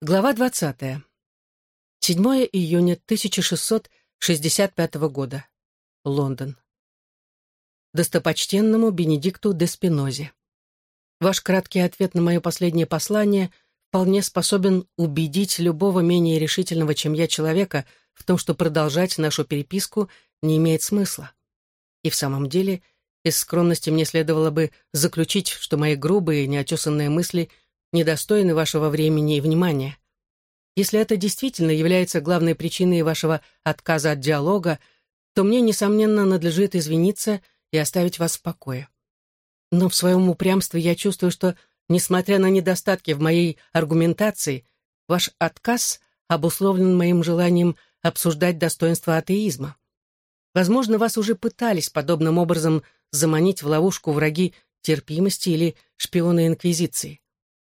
Глава 20. 7 июня 1665 года. Лондон. Достопочтенному Бенедикту де Спинозе. Ваш краткий ответ на мое последнее послание вполне способен убедить любого менее решительного, чем я, человека в том, что продолжать нашу переписку не имеет смысла. И в самом деле, из скромности мне следовало бы заключить, что мои грубые, неотесанные мысли – недостойны вашего времени и внимания. Если это действительно является главной причиной вашего отказа от диалога, то мне, несомненно, надлежит извиниться и оставить вас в покое. Но в своем упрямстве я чувствую, что, несмотря на недостатки в моей аргументации, ваш отказ обусловлен моим желанием обсуждать достоинство атеизма. Возможно, вас уже пытались подобным образом заманить в ловушку враги терпимости или шпионы Инквизиции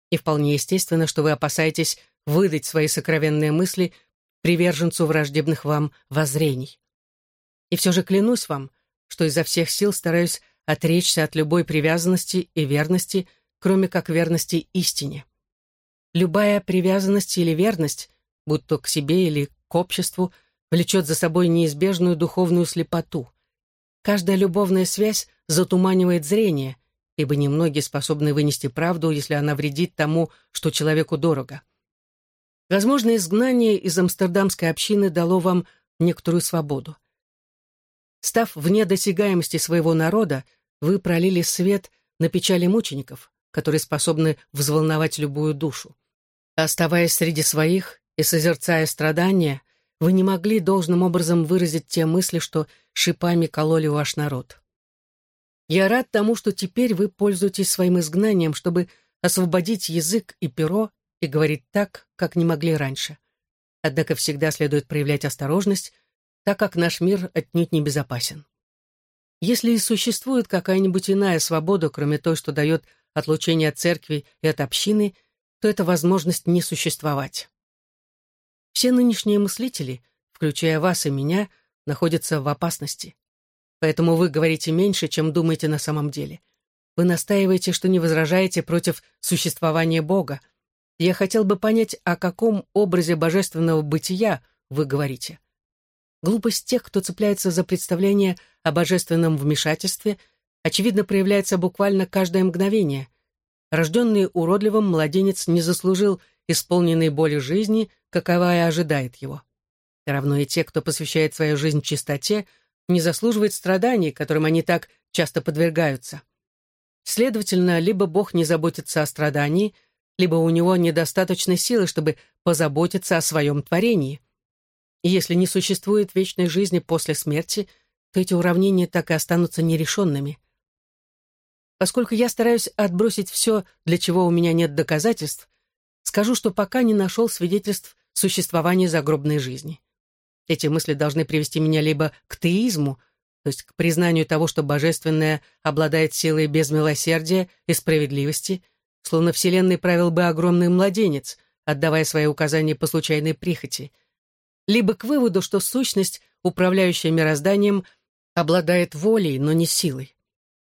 и вполне естественно, что вы опасаетесь выдать свои сокровенные мысли приверженцу враждебных вам воззрений. И все же клянусь вам, что изо всех сил стараюсь отречься от любой привязанности и верности, кроме как верности истине. Любая привязанность или верность, будь то к себе или к обществу, влечет за собой неизбежную духовную слепоту. Каждая любовная связь затуманивает зрение — ибо немногие способны вынести правду, если она вредит тому, что человеку дорого. Возможно, изгнание из амстердамской общины дало вам некоторую свободу. Став вне досягаемости своего народа, вы пролили свет на печали мучеников, которые способны взволновать любую душу. Оставаясь среди своих и созерцая страдания, вы не могли должным образом выразить те мысли, что шипами кололи ваш народ. Я рад тому, что теперь вы пользуетесь своим изгнанием, чтобы освободить язык и перо и говорить так, как не могли раньше. Однако всегда следует проявлять осторожность, так как наш мир отнюдь не безопасен. Если и существует какая-нибудь иная свобода, кроме той, что дает отлучение от церкви и от общины, то это возможность не существовать. Все нынешние мыслители, включая вас и меня, находятся в опасности. Поэтому вы говорите меньше, чем думаете на самом деле. Вы настаиваете, что не возражаете против существования Бога. Я хотел бы понять, о каком образе божественного бытия вы говорите. Глупость тех, кто цепляется за представление о божественном вмешательстве, очевидно проявляется буквально каждое мгновение. Рожденный уродливым младенец не заслужил исполненной боли жизни, каковая ожидает его. равно и те, кто посвящает свою жизнь чистоте, не заслуживает страданий, которым они так часто подвергаются. Следовательно, либо Бог не заботится о страдании, либо у него недостаточно силы, чтобы позаботиться о своем творении. И если не существует вечной жизни после смерти, то эти уравнения так и останутся нерешенными. Поскольку я стараюсь отбросить все, для чего у меня нет доказательств, скажу, что пока не нашел свидетельств существования загробной жизни. Эти мысли должны привести меня либо к теизму, то есть к признанию того, что божественное обладает силой без милосердия и справедливости, словно Вселенной правил бы огромный младенец, отдавая свои указания по случайной прихоти, либо к выводу, что сущность, управляющая мирозданием, обладает волей, но не силой.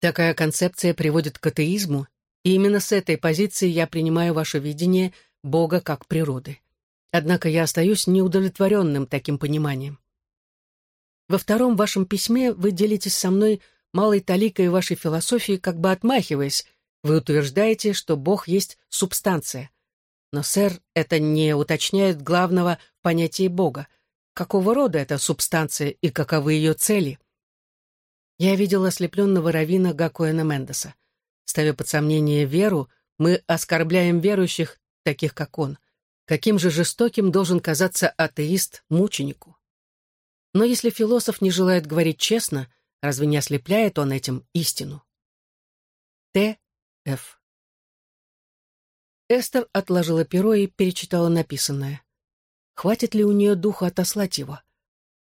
Такая концепция приводит к атеизму, и именно с этой позиции я принимаю ваше видение Бога как природы. Однако я остаюсь неудовлетворенным таким пониманием. Во втором вашем письме вы делитесь со мной малой таликой вашей философии, как бы отмахиваясь. Вы утверждаете, что Бог есть субстанция. Но, сэр, это не уточняет главного понятия Бога. Какого рода эта субстанция и каковы ее цели? Я видел ослепленного равина Гакуэна Мендеса. Ставя под сомнение веру, мы оскорбляем верующих, таких как он — Каким же жестоким должен казаться атеист мученику? Но если философ не желает говорить честно, разве не ослепляет он этим истину? Т. Ф. Эстер отложила перо и перечитала написанное. Хватит ли у нее духа отослать его?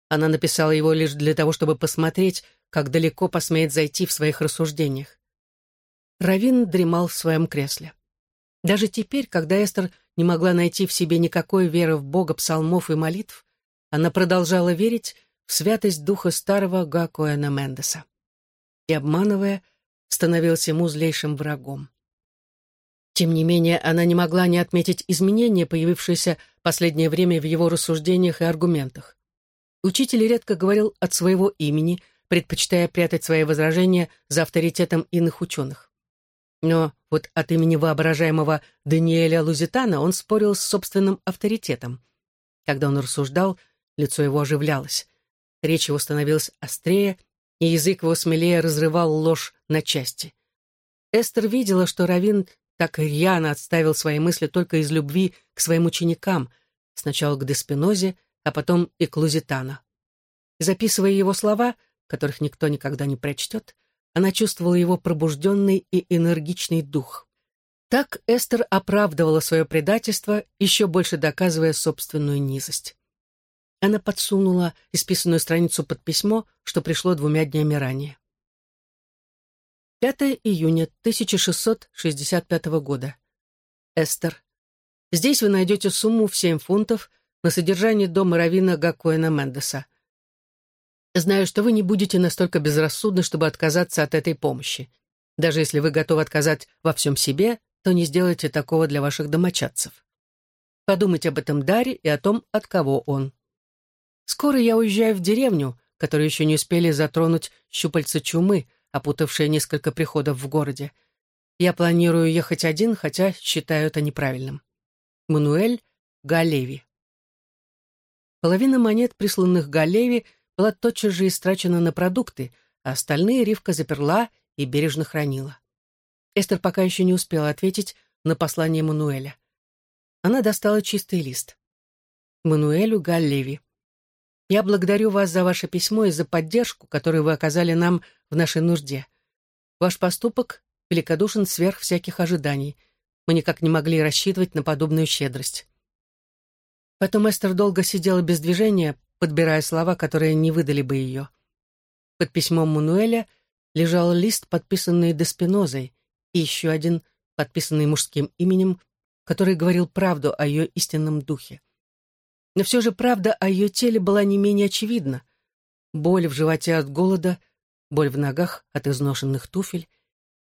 Она написала его лишь для того, чтобы посмотреть, как далеко посмеет зайти в своих рассуждениях. Равин дремал в своем кресле. Даже теперь, когда Эстер не могла найти в себе никакой веры в Бога псалмов и молитв, она продолжала верить в святость духа старого Гакуэна Мендеса. И, обманывая, становился ему злейшим врагом. Тем не менее, она не могла не отметить изменения, появившиеся последнее время в его рассуждениях и аргументах. Учитель редко говорил от своего имени, предпочитая прятать свои возражения за авторитетом иных ученых. Но вот от имени воображаемого Даниэля Лузитана он спорил с собственным авторитетом. Когда он рассуждал, лицо его оживлялось. Речь его становилась острее, и язык его смелее разрывал ложь на части. Эстер видела, что Равин так рьяно отставил свои мысли только из любви к своим ученикам, сначала к Деспинозе, а потом и к Лузитана. Записывая его слова, которых никто никогда не прочтет, она чувствовала его пробужденный и энергичный дух. Так Эстер оправдывала свое предательство, еще больше доказывая собственную низость. Она подсунула исписанную страницу под письмо, что пришло двумя днями ранее. 5 июня 1665 года. Эстер. Здесь вы найдете сумму в 7 фунтов на содержание дома Равина Гакоэна Мендеса. Знаю, что вы не будете настолько безрассудны, чтобы отказаться от этой помощи. Даже если вы готовы отказать во всем себе, то не сделайте такого для ваших домочадцев. Подумайте об этом даре и о том, от кого он. Скоро я уезжаю в деревню, которую еще не успели затронуть щупальца чумы, опутавшая несколько приходов в городе. Я планирую ехать один, хотя считаю это неправильным. Мануэль Галеви. Половина монет, присланных Галеви, была тотчас же истрачена на продукты, а остальные Ривка заперла и бережно хранила. Эстер пока еще не успела ответить на послание Мануэля. Она достала чистый лист. Мануэлю Галлеви. Я благодарю вас за ваше письмо и за поддержку, которую вы оказали нам в нашей нужде. Ваш поступок великодушен сверх всяких ожиданий. Мы никак не могли рассчитывать на подобную щедрость. Потом Эстер долго сидела без движения, подбирая слова, которые не выдали бы ее. Под письмом Мануэля лежал лист, подписанный Деспинозой, и еще один, подписанный мужским именем, который говорил правду о ее истинном духе. Но все же правда о ее теле была не менее очевидна. Боль в животе от голода, боль в ногах от изношенных туфель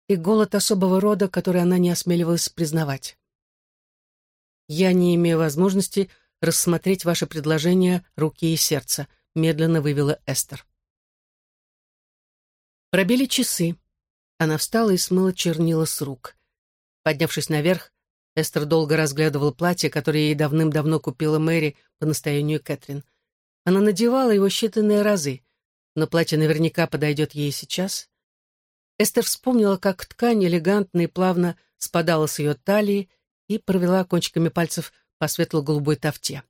и голод особого рода, который она не осмеливалась признавать. «Я не имею возможности рассмотреть ваше предложение руки и сердца», медленно вывела Эстер. Пробили часы. Она встала и смыла чернила с рук. Поднявшись наверх, Эстер долго разглядывала платье, которое ей давным-давно купила Мэри по настоянию Кэтрин. Она надевала его считанные разы, но платье наверняка подойдет ей сейчас. Эстер вспомнила, как ткань элегантно и плавно спадала с ее талии и провела кончиками пальцев по светло-голубой тафте.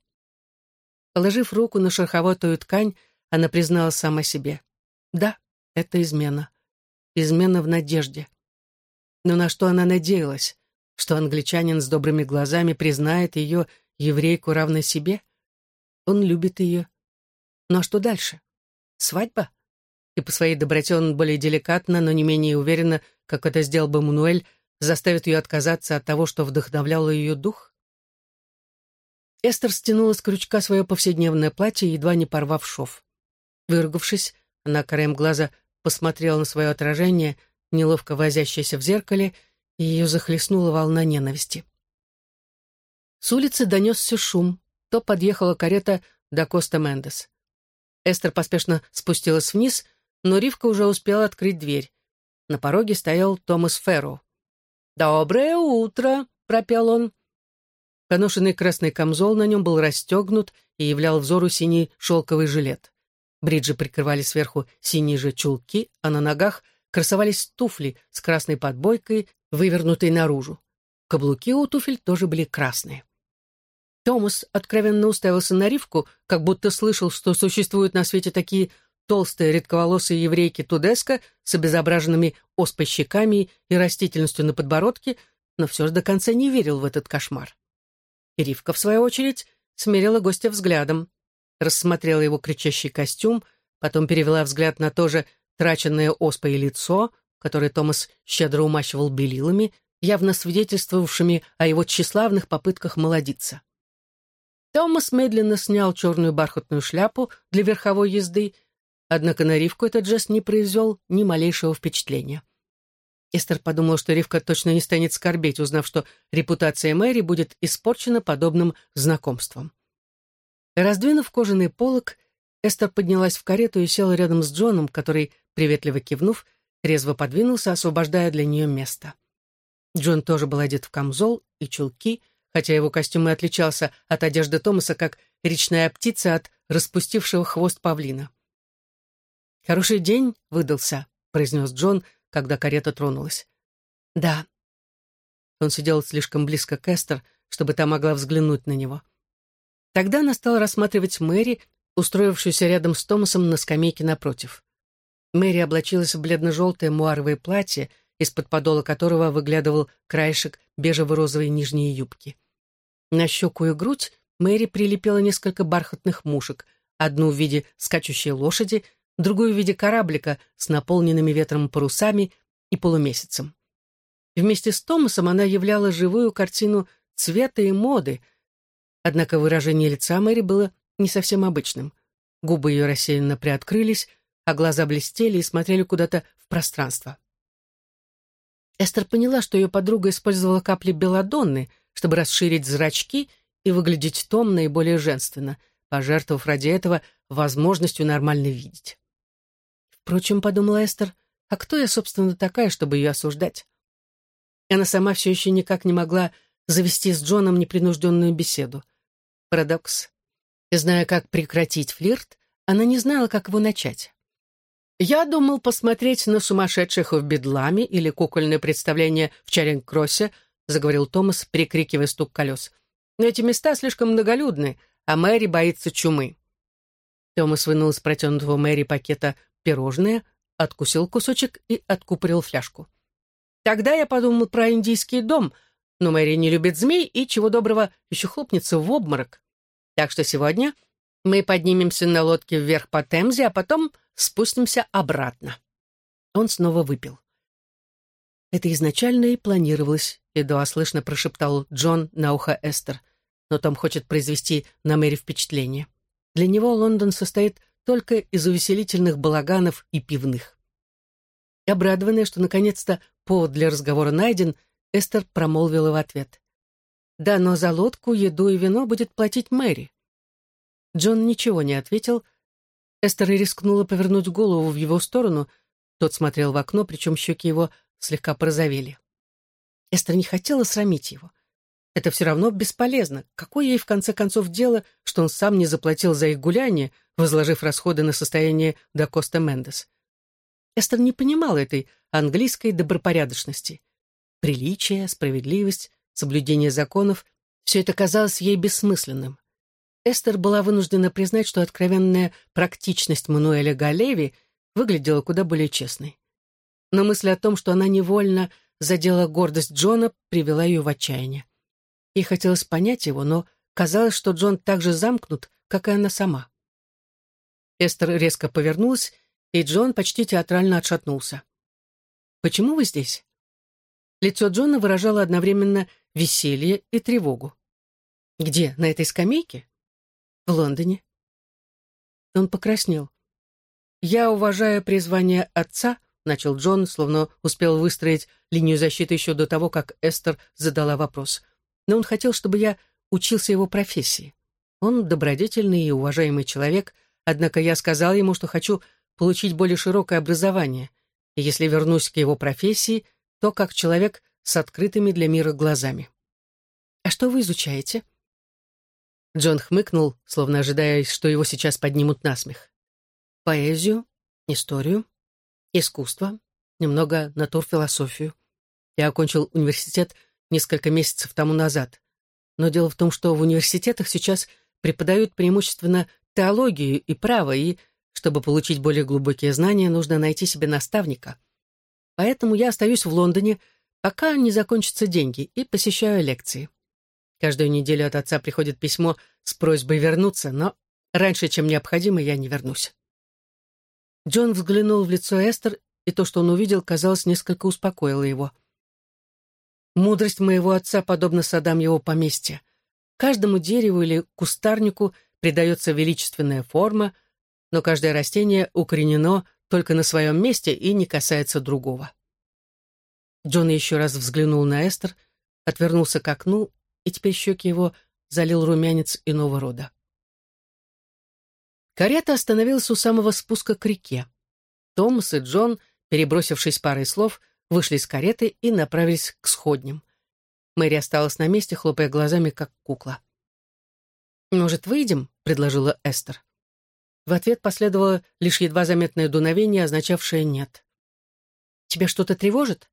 Положив руку на шероховатую ткань, она признала сама себе. Да, это измена. Измена в надежде. Но на что она надеялась? что англичанин с добрыми глазами признает ее еврейку равной себе? Он любит ее. Ну а что дальше? Свадьба? И по своей доброте он более деликатно, но не менее уверенно, как это сделал бы Мануэль, заставит ее отказаться от того, что вдохновляло ее дух? Эстер стянула с крючка свое повседневное платье, едва не порвав шов. Выругавшись, она краем глаза посмотрела на свое отражение, неловко возящееся в зеркале, и ее захлестнула волна ненависти. С улицы донесся шум. То подъехала карета до Коста Мендес. Эстер поспешно спустилась вниз, но Ривка уже успела открыть дверь. На пороге стоял Томас Ферро. «Доброе утро!» — пропел он. Поношенный красный камзол на нем был расстегнут и являл взору синий шелковый жилет. Бриджи прикрывали сверху синие же чулки, а на ногах красовались туфли с красной подбойкой вывернутой наружу. Каблуки у туфель тоже были красные. Томас откровенно уставился на Ривку, как будто слышал, что существуют на свете такие толстые редковолосые еврейки Тудеска с обезображенными оспой щеками и растительностью на подбородке, но все же до конца не верил в этот кошмар. Ривка, в свою очередь, смирила гостя взглядом, рассмотрела его кричащий костюм, потом перевела взгляд на то же траченное оспой лицо — который Томас щедро умащивал белилами, явно свидетельствовавшими о его тщеславных попытках молодиться. Томас медленно снял черную бархатную шляпу для верховой езды, однако на Ривку этот жест не произвел ни малейшего впечатления. Эстер подумала, что Ривка точно не станет скорбеть, узнав, что репутация Мэри будет испорчена подобным знакомством. Раздвинув кожаный полог, Эстер поднялась в карету и села рядом с Джоном, который, приветливо кивнув, резво подвинулся, освобождая для нее место. Джон тоже был одет в камзол и чулки, хотя его костюм и отличался от одежды Томаса, как речная птица от распустившего хвост павлина. «Хороший день выдался», — произнес Джон, когда карета тронулась. «Да». Он сидел слишком близко к Эстер, чтобы та могла взглянуть на него. Тогда она стала рассматривать Мэри, устроившуюся рядом с Томасом на скамейке напротив. Мэри облачилась в бледно-желтое муаровое платье, из-под подола которого выглядывал краешек бежево-розовой нижней юбки. На щеку и грудь Мэри прилепила несколько бархатных мушек, одну в виде скачущей лошади, другую в виде кораблика с наполненными ветром парусами и полумесяцем. Вместе с Томасом она являла живую картину цвета и моды, однако выражение лица Мэри было не совсем обычным. Губы ее рассеянно приоткрылись, а глаза блестели и смотрели куда-то в пространство. Эстер поняла, что ее подруга использовала капли белладонны, чтобы расширить зрачки и выглядеть томно и более женственно, пожертвовав ради этого возможностью нормально видеть. Впрочем, подумала Эстер, а кто я, собственно, такая, чтобы ее осуждать? Она сама все еще никак не могла завести с Джоном непринужденную беседу. Парадокс. Зная, как прекратить флирт, она не знала, как его начать. «Я думал посмотреть на сумасшедших в Бедламе или кукольное представление в Чаринг-Кроссе», заговорил Томас, перекрикивая стук колес. «Но эти места слишком многолюдны, а Мэри боится чумы». Томас вынул из протянутого Мэри пакета пирожное, откусил кусочек и откупорил фляжку. Тогда я подумал про индийский дом, но Мэри не любит змей и, чего доброго, еще хлопнется в обморок. Так что сегодня мы поднимемся на лодке вверх по Темзе, а потом спустимся обратно. Он снова выпил. Это изначально и планировалось, едва слышно прошептал Джон на ухо Эстер, но Том хочет произвести на Мэри впечатление. Для него Лондон состоит только из увеселительных балаганов и пивных. Обрадованная, что наконец-то повод для разговора найден, Эстер промолвила в ответ. «Да, но за лодку, еду и вино будет платить Мэри». Джон ничего не ответил. Эстер рискнула повернуть голову в его сторону. Тот смотрел в окно, причем щеки его слегка порозовели. Эстер не хотела срамить его. Это все равно бесполезно. Какое ей, в конце концов, дело, что он сам не заплатил за их гуляние, возложив расходы на состояние до Коста Мендес? Эстер не понимала этой английской добропорядочности. Приличие, справедливость, соблюдение законов — все это казалось ей бессмысленным. Эстер была вынуждена признать, что откровенная практичность Мануэля Галеви выглядела куда более честной. Но мысль о том, что она невольно задела гордость Джона, привела ее в отчаяние. Ей хотелось понять его, но казалось, что Джон так же замкнут, как и она сама. Эстер резко повернулась, и Джон почти театрально отшатнулся. «Почему вы здесь?» Лицо Джона выражало одновременно веселье и тревогу. «Где? На этой скамейке?» «В Лондоне». Он покраснел. «Я уважаю призвание отца», — начал Джон, словно успел выстроить линию защиты еще до того, как Эстер задала вопрос — но он хотел, чтобы я учился его профессии. Он добродетельный и уважаемый человек, однако я сказал ему, что хочу получить более широкое образование, и если вернусь к его профессии, то как человек с открытыми для мира глазами. «А что вы изучаете?» Джон хмыкнул, словно ожидая, что его сейчас поднимут на смех. «Поэзию, историю, искусство, немного натурфилософию. Я окончил университет несколько месяцев тому назад. Но дело в том, что в университетах сейчас преподают преимущественно теологию и право, и, чтобы получить более глубокие знания, нужно найти себе наставника. Поэтому я остаюсь в Лондоне, пока не закончатся деньги, и посещаю лекции. Каждую неделю от отца приходит письмо с просьбой вернуться, но раньше, чем необходимо, я не вернусь. Джон взглянул в лицо Эстер, и то, что он увидел, казалось, несколько успокоило его. — Мудрость моего отца подобна садам его поместья. Каждому дереву или кустарнику придается величественная форма, но каждое растение укоренено только на своем месте и не касается другого. Джон еще раз взглянул на Эстер, отвернулся к окну, и теперь щеки его залил румянец иного рода. Карета остановилась у самого спуска к реке. Томас и Джон, перебросившись парой слов, вышли из кареты и направились к сходням. Мэри осталась на месте, хлопая глазами, как кукла. «Может, выйдем?» — предложила Эстер. В ответ последовало лишь едва заметное дуновение, означавшее «нет». «Тебя что-то тревожит?»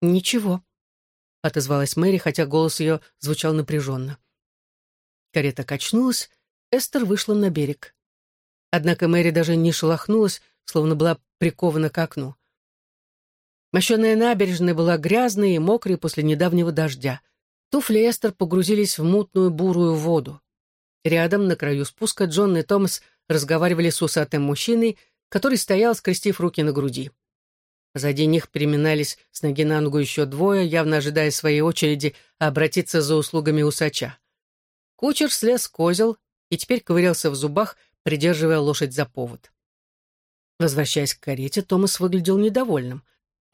«Ничего», — отозвалась Мэри, хотя голос ее звучал напряженно. Карета качнулась, Эстер вышла на берег. Однако Мэри даже не шелохнулась, словно была прикована к окну. Мощеная набережная была грязной и мокрой после недавнего дождя. Туфли Эстер погрузились в мутную бурую воду. Рядом, на краю спуска, Джон и Томас разговаривали с усатым мужчиной, который стоял, скрестив руки на груди. Позади них переминались с ноги на ногу еще двое, явно ожидая своей очереди обратиться за услугами усача. Кучер слез козел и теперь ковырялся в зубах, придерживая лошадь за повод. Возвращаясь к карете, Томас выглядел недовольным.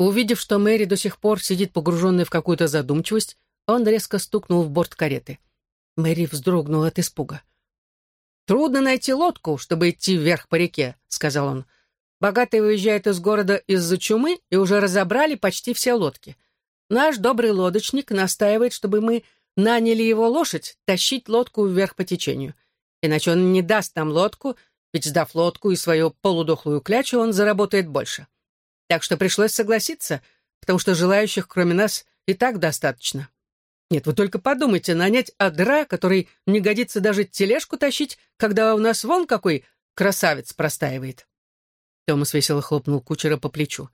Увидев, что Мэри до сих пор сидит погруженная в какую-то задумчивость, он резко стукнул в борт кареты. Мэри вздрогнула от испуга. «Трудно найти лодку, чтобы идти вверх по реке», — сказал он. «Богатый выезжает из города из-за чумы, и уже разобрали почти все лодки. Наш добрый лодочник настаивает, чтобы мы наняли его лошадь тащить лодку вверх по течению. Иначе он не даст нам лодку, ведь, сдав лодку и свою полудохлую клячу, он заработает больше. Так что пришлось согласиться, потому что желающих, кроме нас, и так достаточно. Нет, вы только подумайте, нанять адра, который не годится даже тележку тащить, когда у нас вон какой красавец простаивает. Томас весело хлопнул кучера по плечу.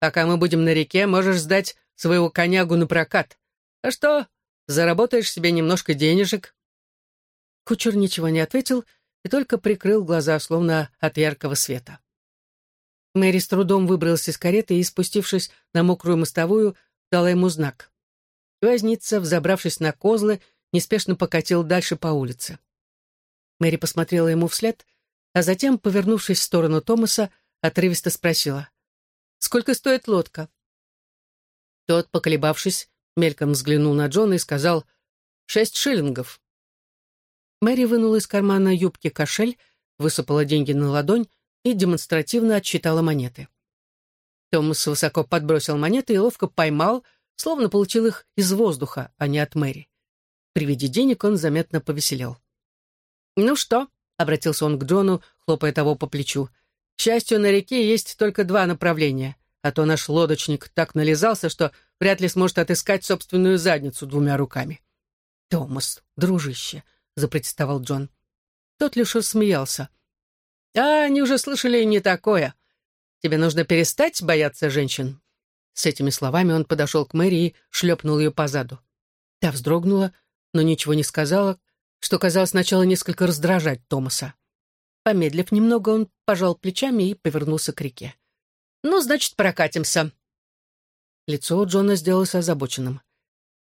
Пока мы будем на реке, можешь сдать своего конягу на прокат. А что, заработаешь себе немножко денежек?» Кучер ничего не ответил и только прикрыл глаза, словно от яркого света. Мэри с трудом выбралась из кареты и, спустившись на мокрую мостовую, дала ему знак. Возница, взобравшись на козлы, неспешно покатил дальше по улице. Мэри посмотрела ему вслед, а затем, повернувшись в сторону Томаса, отрывисто спросила. «Сколько стоит лодка?» Тот, поколебавшись, мельком взглянул на Джона и сказал «Шесть шиллингов». Мэри вынула из кармана юбки кошель, высыпала деньги на ладонь и демонстративно отсчитала монеты. Томас высоко подбросил монеты и ловко поймал, словно получил их из воздуха, а не от Мэри. При виде денег он заметно повеселел. «Ну что?» — обратился он к Джону, хлопая того по плечу. «К счастью, на реке есть только два направления, а то наш лодочник так нализался, что вряд ли сможет отыскать собственную задницу двумя руками». «Томас, дружище», — запротестовал Джон. Тот лишь рассмеялся. «А, они уже слышали не такое. Тебе нужно перестать бояться женщин. С этими словами он подошел к Мэри и шлепнул ее по заду. Та вздрогнула, но ничего не сказала, что казалось сначала несколько раздражать Томаса. Помедлив немного, он пожал плечами и повернулся к реке. «Ну, значит, прокатимся». Лицо у Джона сделалось озабоченным.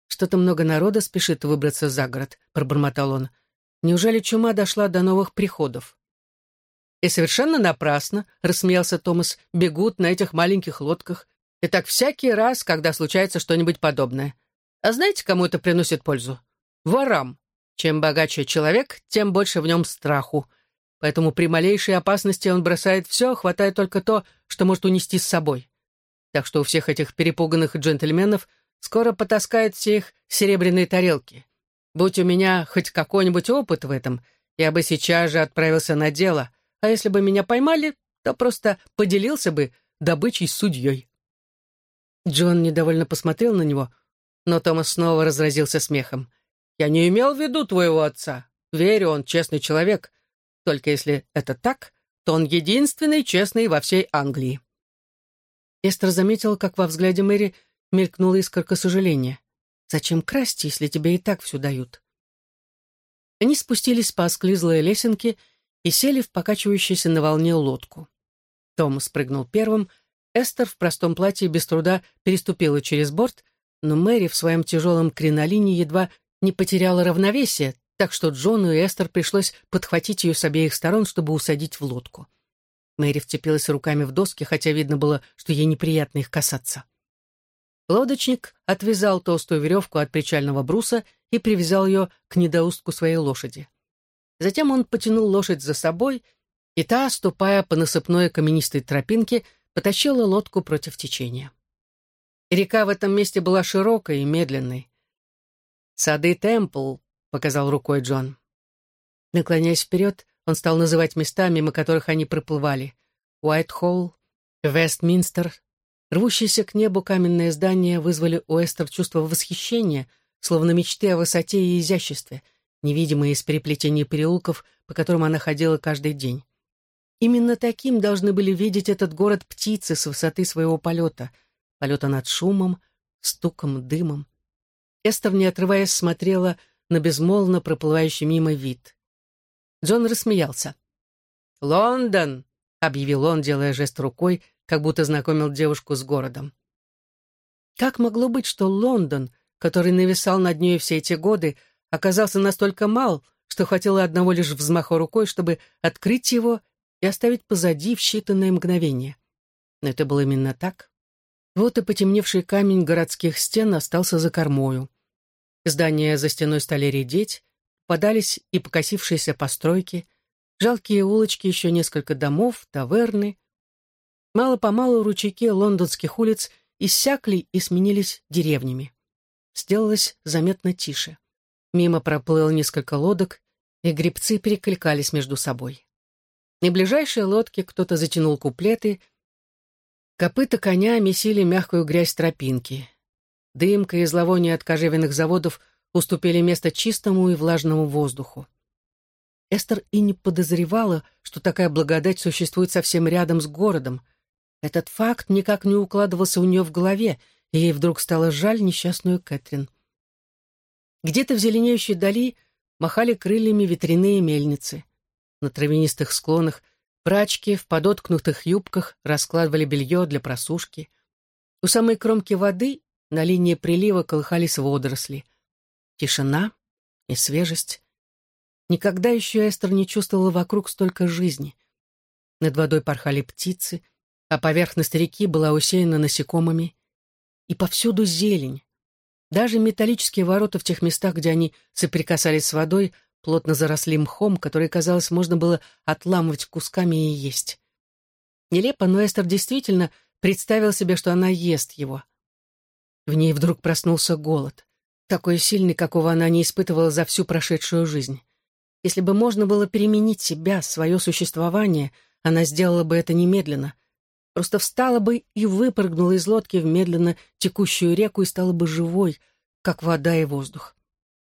«Что-то много народа спешит выбраться за город», — пробормотал он. «Неужели чума дошла до новых приходов?» «И совершенно напрасно», — рассмеялся Томас, — «бегут на этих маленьких лодках. И так всякий раз, когда случается что-нибудь подобное. А знаете, кому это приносит пользу? Ворам. Чем богаче человек, тем больше в нем страху. Поэтому при малейшей опасности он бросает все, хватает только то, что может унести с собой. Так что у всех этих перепуганных джентльменов скоро потаскают все их серебряные тарелки. Будь у меня хоть какой-нибудь опыт в этом, я бы сейчас же отправился на дело, а если бы меня поймали, то просто поделился бы добычей с судьей. Джон недовольно посмотрел на него, но Томас снова разразился смехом. «Я не имел в виду твоего отца. Верю, он честный человек. Только если это так, то он единственный честный во всей Англии». Эстер заметила, как во взгляде Мэри мелькнула искорка сожаления. «Зачем красть, если тебе и так все дают?» Они спустились по осклизлой лесенке и сели в покачивающуюся на волне лодку. Том спрыгнул первым, Эстер в простом платье без труда переступила через борт, но Мэри в своем тяжелом кринолине едва не потеряла равновесие, так что Джону и Эстер пришлось подхватить ее с обеих сторон, чтобы усадить в лодку. Мэри вцепилась руками в доски, хотя видно было, что ей неприятно их касаться. Лодочник отвязал толстую веревку от причального бруса и привязал ее к недоустку своей лошади. Затем он потянул лошадь за собой, и та, ступая по насыпной каменистой тропинке, потащила лодку против течения. Река в этом месте была широкой и медленной. «Сады Темпл», — показал рукой Джон. Наклоняясь вперед, он стал называть места, мимо которых они проплывали. Уайтхолл, Вестминстер. Рвущиеся к небу каменные здания вызвали у Эстер чувство восхищения, словно мечты о высоте и изяществе, невидимые из переплетения переулков, по которым она ходила каждый день. Именно таким должны были видеть этот город птицы с высоты своего полета, полета над шумом, стуком, дымом. Эстер, не отрываясь, смотрела на безмолвно проплывающий мимо вид. Джон рассмеялся. «Лондон!» — объявил он, делая жест рукой, как будто знакомил девушку с городом. Как могло быть, что Лондон, который нависал над ней все эти годы, оказался настолько мал, что хватило одного лишь взмаха рукой, чтобы открыть его и оставить позади в считанные мгновения? Но это было именно так. Вот и потемневший камень городских стен остался за кормою. Здания за стеной стали редеть, подались и покосившиеся постройки, жалкие улочки, еще несколько домов, таверны. Мало-помалу ручейки лондонских улиц иссякли и сменились деревнями. Сделалось заметно тише. Мимо проплыло несколько лодок, и гребцы перекликались между собой. На ближайшей лодке кто-то затянул куплеты, копыта коня месили мягкую грязь тропинки. Дымка и зловоние от кожевенных заводов уступили место чистому и влажному воздуху. Эстер и не подозревала, что такая благодать существует совсем рядом с городом. Этот факт никак не укладывался у нее в голове, и ей вдруг стало жаль несчастную Кэтрин. Где-то в зеленеющей дали махали крыльями ветряные мельницы. На травянистых склонах прачки в подоткнутых юбках раскладывали белье для просушки. У самой кромки воды на линии прилива колыхались водоросли. Тишина и свежесть. Никогда еще Эстер не чувствовала вокруг столько жизни. Над водой порхали птицы, а поверхность реки была усеяна насекомыми. И повсюду зелень. Даже металлические ворота в тех местах, где они соприкасались с водой, плотно заросли мхом, который, казалось, можно было отламывать кусками и есть. Нелепо, но Эстер действительно представил себе, что она ест его. В ней вдруг проснулся голод такой сильный, какого она не испытывала за всю прошедшую жизнь. Если бы можно было переменить себя, свое существование, она сделала бы это немедленно. Просто встала бы и выпрыгнула из лодки в медленно текущую реку и стала бы живой, как вода и воздух.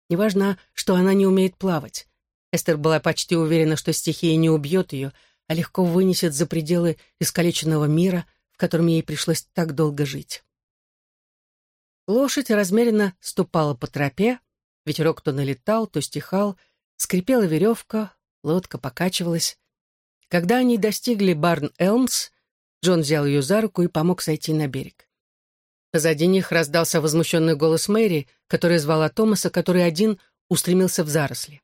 Неважно, что она не умеет плавать. Эстер была почти уверена, что стихия не убьет ее, а легко вынесет за пределы искалеченного мира, в котором ей пришлось так долго жить. Лошадь размеренно ступала по тропе, ветерок то налетал, то стихал, скрипела веревка, лодка покачивалась. Когда они достигли Барн-Элмс, Джон взял ее за руку и помог сойти на берег. Позади них раздался возмущенный голос Мэри, которая звала Томаса, который один устремился в заросли.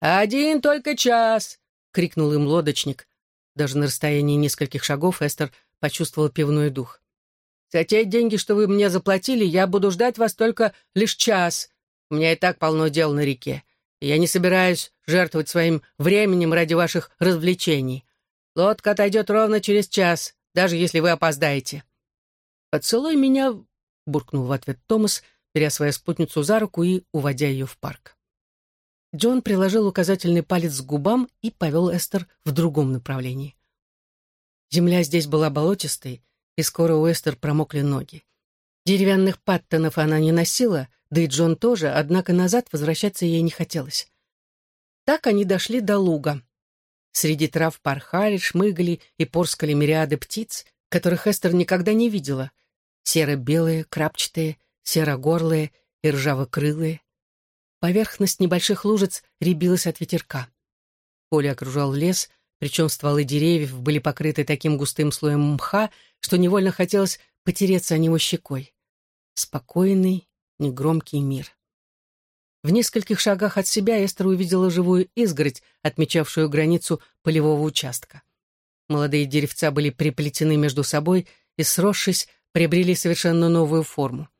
«Один только час!» — крикнул им лодочник. Даже на расстоянии нескольких шагов Эстер почувствовал пивной дух. За те деньги, что вы мне заплатили, я буду ждать вас только лишь час. У меня и так полно дел на реке. Я не собираюсь жертвовать своим временем ради ваших развлечений. Лодка отойдет ровно через час, даже если вы опоздаете». «Поцелуй меня», — буркнул в ответ Томас, беря свою спутницу за руку и уводя ее в парк. Джон приложил указательный палец к губам и повел Эстер в другом направлении. Земля здесь была болотистой, и скоро у Эстер промокли ноги. Деревянных паттонов она не носила, да и Джон тоже, однако назад возвращаться ей не хотелось. Так они дошли до луга. Среди трав порхали, шмыгали и порскали мириады птиц, которых Эстер никогда не видела. Серо-белые, крапчатые, серо-горлые и ржаво-крылые. Поверхность небольших лужиц рябилась от ветерка. Поле окружал лес — причем стволы деревьев были покрыты таким густым слоем мха, что невольно хотелось потереться о него щекой. Спокойный, негромкий мир. В нескольких шагах от себя Эстер увидела живую изгородь, отмечавшую границу полевого участка. Молодые деревца были приплетены между собой и, сросшись, приобрели совершенно новую форму.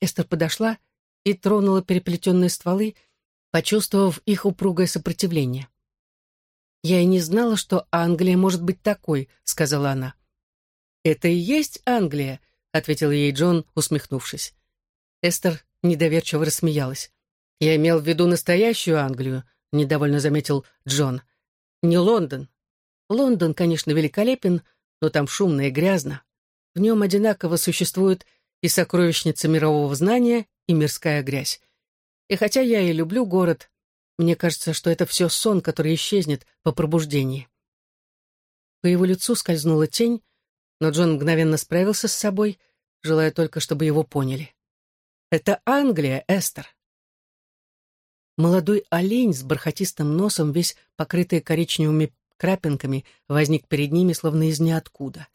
Эстер подошла и тронула переплетенные стволы, почувствовав их упругое сопротивление. «Я и не знала, что Англия может быть такой», — сказала она. «Это и есть Англия», — ответил ей Джон, усмехнувшись. Эстер недоверчиво рассмеялась. «Я имел в виду настоящую Англию», — недовольно заметил Джон. «Не Лондон. Лондон, конечно, великолепен, но там шумно и грязно. В нем одинаково существует и сокровищница мирового знания, и мирская грязь. И хотя я и люблю город, мне кажется, что это все сон, который исчезнет по пробуждении. По его лицу скользнула тень, но Джон мгновенно справился с собой, желая только, чтобы его поняли. «Это Англия, Эстер!» Молодой олень с бархатистым носом, весь покрытый коричневыми крапинками, возник перед ними, словно из ниоткуда.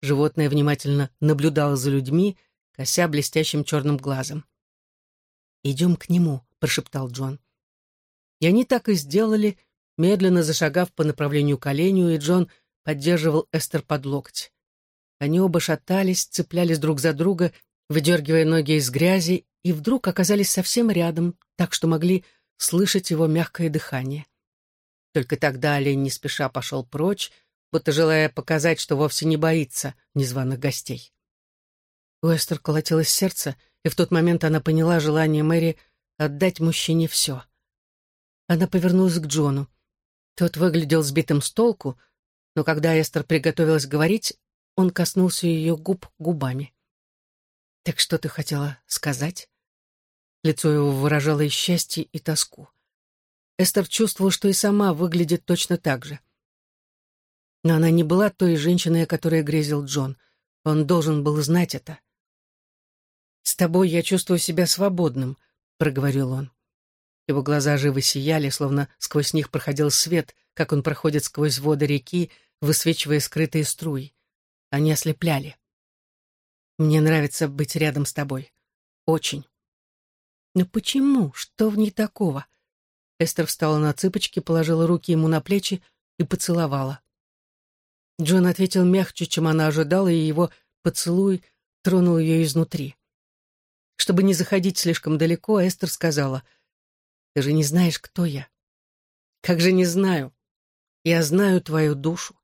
Животное внимательно наблюдало за людьми, кося блестящим черным глазом. «Идем к нему», — прошептал Джон. И они так и сделали, медленно зашагав по направлению к оленю, и Джон поддерживал Эстер под локоть. Они оба шатались, цеплялись друг за друга, выдергивая ноги из грязи, и вдруг оказались совсем рядом, так что могли слышать его мягкое дыхание. Только тогда олень не спеша пошел прочь, будто желая показать, что вовсе не боится незваных гостей. У Эстер колотилось сердце, и в тот момент она поняла желание Мэри отдать мужчине все. Она повернулась к Джону. Тот выглядел сбитым с толку, но когда Эстер приготовилась говорить, он коснулся ее губ губами. «Так что ты хотела сказать?» Лицо его выражало и счастье, и тоску. Эстер чувствовала, что и сама выглядит точно так же. Но она не была той женщиной, о которой грезил Джон. Он должен был знать это. «С тобой я чувствую себя свободным», — проговорил он. Его глаза живо сияли, словно сквозь них проходил свет, как он проходит сквозь воды реки, высвечивая скрытые струи. Они ослепляли. «Мне нравится быть рядом с тобой. Очень». «Но почему? Что в ней такого?» Эстер встала на цыпочки, положила руки ему на плечи и поцеловала. Джон ответил мягче, чем она ожидала, и его поцелуй тронул ее изнутри. Чтобы не заходить слишком далеко, Эстер сказала, «Ты же не знаешь, кто я». «Как же не знаю? Я знаю твою душу.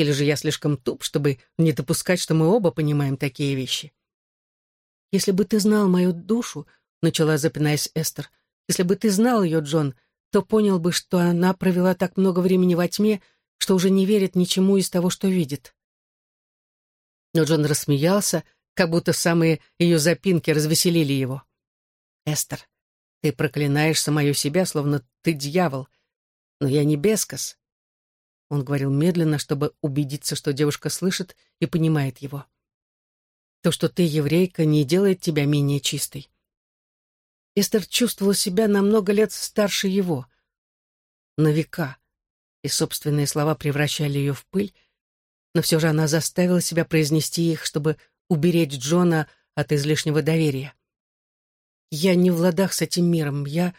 Или же я слишком туп, чтобы не допускать, что мы оба понимаем такие вещи?» «Если бы ты знал мою душу», — начала запинаясь Эстер, «если бы ты знал ее, Джон, то понял бы, что она провела так много времени во тьме, что уже не верит ничему из того, что видит. Но Джон рассмеялся, как будто самые ее запинки развеселили его. «Эстер, ты проклинаешь самую себя, словно ты дьявол, но я не бескос». Он говорил медленно, чтобы убедиться, что девушка слышит и понимает его. «То, что ты еврейка, не делает тебя менее чистой. Эстер чувствовала себя на много лет старше его. На века. И собственные слова превращали ее в пыль, но все же она заставила себя произнести их, чтобы уберечь Джона от излишнего доверия. «Я не в ладах с этим миром. Я...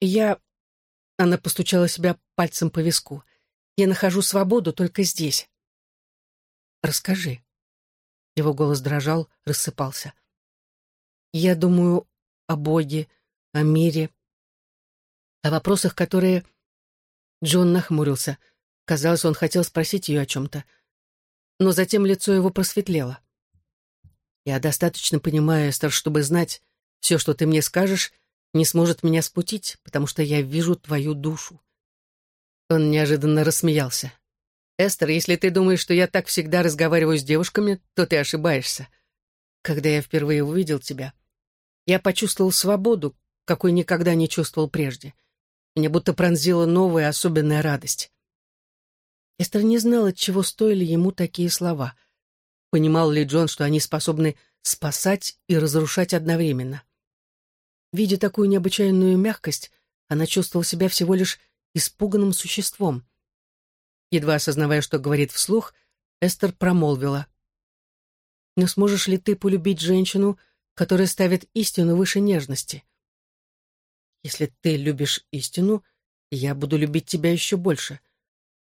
Я...» Она постучала себя пальцем по виску. «Я нахожу свободу только здесь». «Расскажи». Его голос дрожал, рассыпался. «Я думаю о Боге, о мире, о вопросах, которые... Джон нахмурился. Казалось, он хотел спросить ее о чем-то. Но затем лицо его просветлело. «Я достаточно понимаю, Эстер, чтобы знать, все, что ты мне скажешь, не сможет меня спутить, потому что я вижу твою душу». Он неожиданно рассмеялся. «Эстер, если ты думаешь, что я так всегда разговариваю с девушками, то ты ошибаешься. Когда я впервые увидел тебя, я почувствовал свободу, какой никогда не чувствовал прежде. Меня будто пронзила новая особенная радость. Эстер не знала, чего стоили ему такие слова. Понимал ли Джон, что они способны спасать и разрушать одновременно? Видя такую необычайную мягкость, она чувствовала себя всего лишь испуганным существом. Едва осознавая, что говорит вслух, Эстер промолвила. «Но сможешь ли ты полюбить женщину, которая ставит истину выше нежности. Если ты любишь истину, я буду любить тебя еще больше.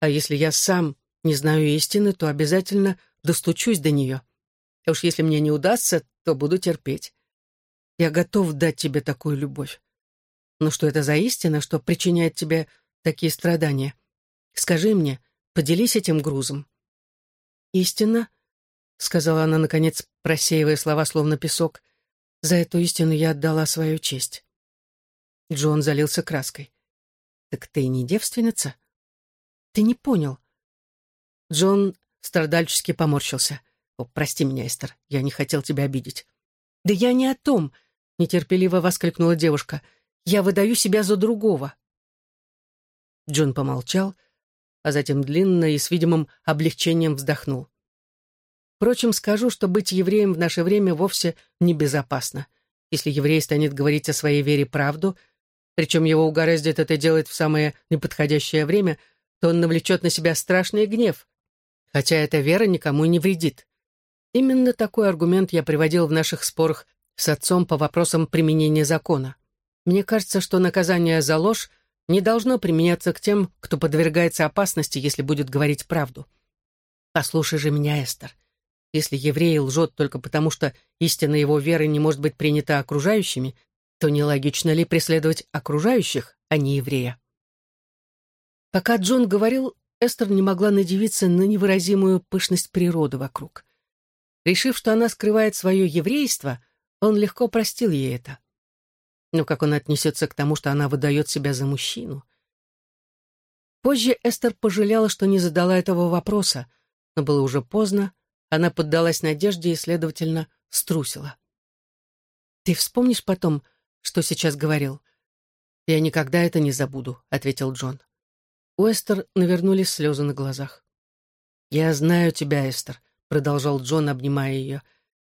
А если я сам не знаю истины, то обязательно достучусь до нее. А уж если мне не удастся, то буду терпеть. Я готов дать тебе такую любовь. Но что это за истина, что причиняет тебе такие страдания? Скажи мне, поделись этим грузом. Истина, — сказала она, наконец, просеивая слова, словно песок, — за эту истину я отдала свою честь. Джон залился краской. «Так ты не девственница?» «Ты не понял». Джон страдальчески поморщился. «О, прости меня, Эстер, я не хотел тебя обидеть». «Да я не о том», — нетерпеливо воскликнула девушка. «Я выдаю себя за другого». Джон помолчал, а затем длинно и с видимым облегчением вздохнул. Впрочем, скажу, что быть евреем в наше время вовсе небезопасно. Если еврей станет говорить о своей вере правду — причем его угораздит это делать в самое неподходящее время, то он навлечет на себя страшный гнев, хотя эта вера никому не вредит. Именно такой аргумент я приводил в наших спорах с отцом по вопросам применения закона. Мне кажется, что наказание за ложь не должно применяться к тем, кто подвергается опасности, если будет говорить правду. Послушай же меня, Эстер. Если еврей лжет только потому, что истина его веры не может быть принята окружающими, то нелогично ли преследовать окружающих, а не еврея? Пока Джон говорил, Эстер не могла надевиться на невыразимую пышность природы вокруг. Решив, что она скрывает свое еврейство, он легко простил ей это. Но как он отнесется к тому, что она выдает себя за мужчину? Позже Эстер пожалела, что не задала этого вопроса, но было уже поздно, она поддалась надежде и, следовательно, струсила. «Ты вспомнишь потом, что сейчас говорил. «Я никогда это не забуду», — ответил Джон. У Эстер навернулись слезы на глазах. «Я знаю тебя, Эстер», — продолжал Джон, обнимая ее,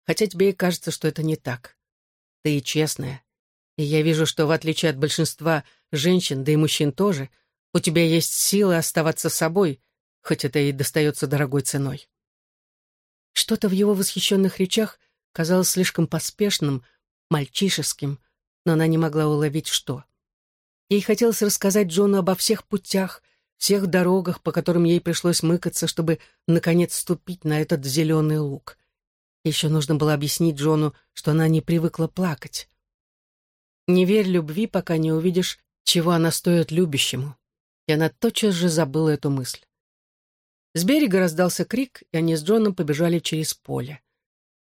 «хотя тебе и кажется, что это не так. Ты честная. И я вижу, что, в отличие от большинства женщин, да и мужчин тоже, у тебя есть силы оставаться собой, хоть это и достается дорогой ценой». Что-то в его восхищенных речах казалось слишком поспешным, мальчишеским, но она не могла уловить, что. Ей хотелось рассказать Джону обо всех путях, всех дорогах, по которым ей пришлось мыкаться, чтобы, наконец, ступить на этот зеленый луг. Еще нужно было объяснить Джону, что она не привыкла плакать. Не верь любви, пока не увидишь, чего она стоит любящему. И она тотчас же забыла эту мысль. С берега раздался крик, и они с Джоном побежали через поле.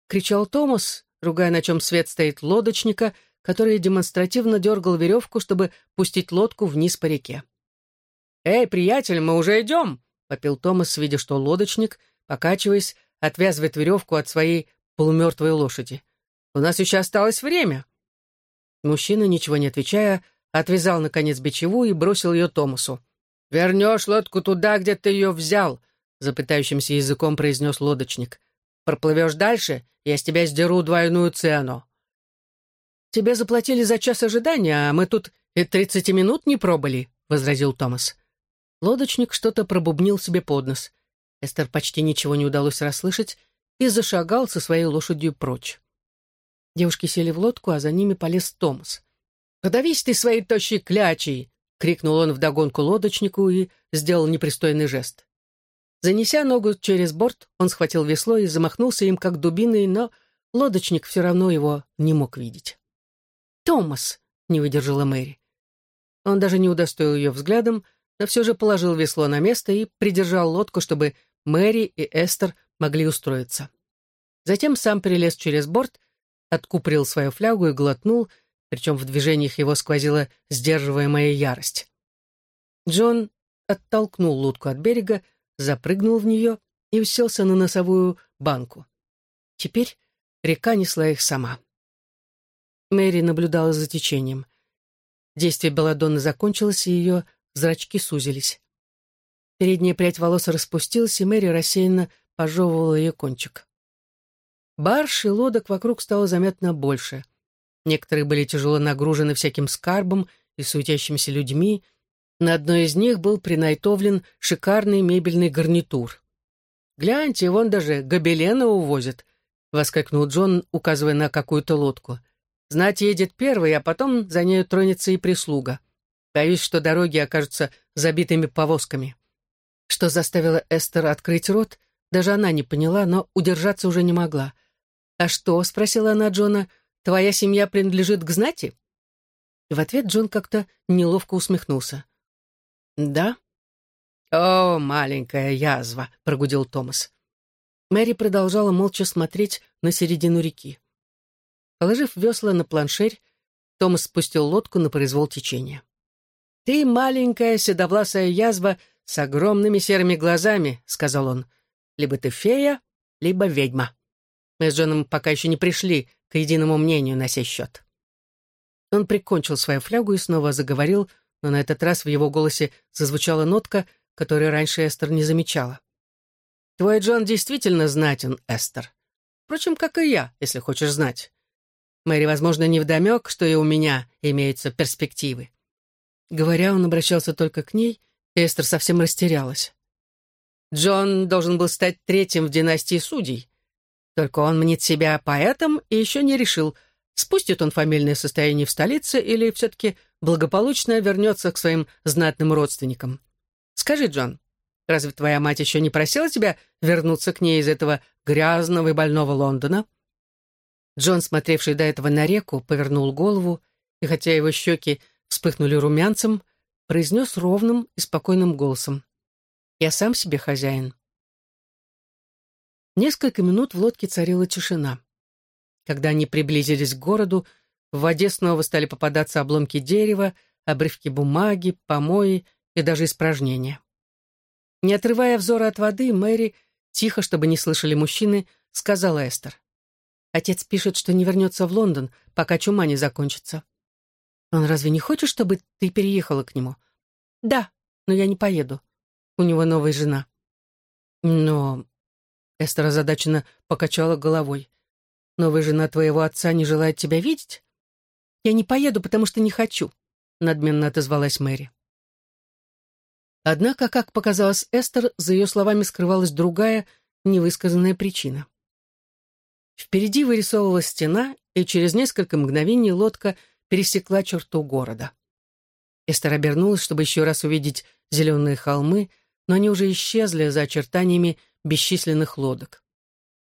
Кричал Томас, ругая, на чем свет стоит лодочника — который демонстративно дергал веревку, чтобы пустить лодку вниз по реке. «Эй, приятель, мы уже идем!» — попил Томас, видя, что лодочник, покачиваясь, отвязывает веревку от своей полумертвой лошади. «У нас еще осталось время!» Мужчина, ничего не отвечая, отвязал, наконец, бичеву и бросил ее Томасу. «Вернешь лодку туда, где ты ее взял», — запытающимся языком произнес лодочник. «Проплывешь дальше, я с тебя сдеру двойную цену». «Тебе заплатили за час ожидания, а мы тут и тридцати минут не пробыли», — возразил Томас. Лодочник что-то пробубнил себе под нос. Эстер почти ничего не удалось расслышать и зашагал со своей лошадью прочь. Девушки сели в лодку, а за ними полез Томас. «Подавись ты своей тощей клячей!» — крикнул он вдогонку лодочнику и сделал непристойный жест. Занеся ногу через борт, он схватил весло и замахнулся им как дубиной, но лодочник все равно его не мог видеть. «Томас!» — не выдержала Мэри. Он даже не удостоил ее взглядом, но все же положил весло на место и придержал лодку, чтобы Мэри и Эстер могли устроиться. Затем сам перелез через борт, откупорил свою флягу и глотнул, причем в движениях его сквозила сдерживаемая ярость. Джон оттолкнул лодку от берега, запрыгнул в нее и уселся на носовую банку. Теперь река несла их сама. Мэри наблюдала за течением. Действие Белладонны закончилось, и ее зрачки сузились. Передняя прядь волос распустилась, и Мэри рассеянно пожевывала ее кончик. Барж и лодок вокруг стало заметно больше. Некоторые были тяжело нагружены всяким скарбом и суетящимися людьми. На одной из них был принайтовлен шикарный мебельный гарнитур. «Гляньте, вон даже гобелена увозят», — воскликнул Джон, указывая на какую-то лодку. Знать едет первый, а потом за нею тронется и прислуга. Боюсь, что дороги окажутся забитыми повозками. Что заставило Эстер открыть рот, Даже она не поняла, но удержаться уже не могла. «А что?» — спросила она Джона. «Твоя семья принадлежит к знати?» И в ответ Джон как-то неловко усмехнулся. «Да?» «О, маленькая язва!» — прогудел Томас. Мэри продолжала молча смотреть на середину реки. Положив весла на планшерь, Томас спустил лодку на произвол течения. «Ты маленькая седовласая язва с огромными серыми глазами», — сказал он. «Либо ты фея, либо ведьма. Мы с Джоном пока еще не пришли к единому мнению на сей счет». Он прикончил свою флягу и снова заговорил, но на этот раз в его голосе зазвучала нотка, которую раньше Эстер не замечала. «Твой Джон действительно знатен, Эстер. Впрочем, как и я, если хочешь знать. Мэри, возможно, невдомек, что и у меня имеются перспективы. Говоря, он обращался только к ней, и Эстер совсем растерялась. Джон должен был стать третьим в династии судей. Только он мнит себя поэтом и еще не решил, спустит он фамильное состояние в столице или все-таки благополучно вернется к своим знатным родственникам. Скажи, Джон, разве твоя мать еще не просила тебя вернуться к ней из этого грязного и больного Лондона?» Джон, смотревший до этого на реку, повернул голову, и хотя его щеки вспыхнули румянцем, произнес ровным и спокойным голосом. «Я сам себе хозяин». Несколько минут в лодке царила тишина. Когда они приблизились к городу, в воде снова стали попадаться обломки дерева, обрывки бумаги, помои и даже испражнения. Не отрывая взора от воды, Мэри, тихо, чтобы не слышали мужчины, сказала Эстер. Отец пишет, что не вернется в Лондон, пока чума не закончится. Он разве не хочет, чтобы ты переехала к нему? Да, но я не поеду. У него новая жена. Но... Эстер озадаченно покачала головой. Новая жена твоего отца не желает тебя видеть? Я не поеду, потому что не хочу, надменно отозвалась Мэри. Однако, как показалось Эстер, за ее словами скрывалась другая, невысказанная причина. Впереди вырисовывалась стена, и через несколько мгновений лодка пересекла черту города. Эстер обернулась, чтобы еще раз увидеть зеленые холмы, но они уже исчезли за очертаниями бесчисленных лодок.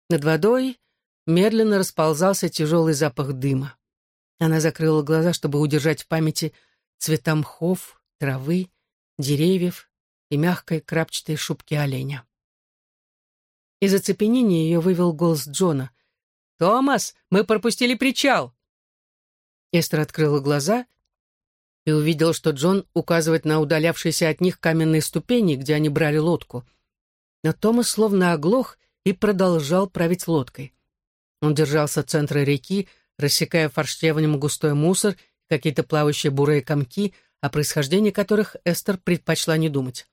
Над водой медленно расползался тяжелый запах дыма. Она закрыла глаза, чтобы удержать в памяти цвета мхов, травы, деревьев и мягкой крапчатой шубки оленя. Из оцепенения ее вывел голос Джона — «Томас, мы пропустили причал!» Эстер открыла глаза и увидела, что Джон указывает на удалявшиеся от них каменные ступени, где они брали лодку. Но Томас словно оглох и продолжал править лодкой. Он держался центра реки, рассекая форштевнем густой мусор, какие-то плавающие бурые комки, о происхождении которых Эстер предпочла не думать.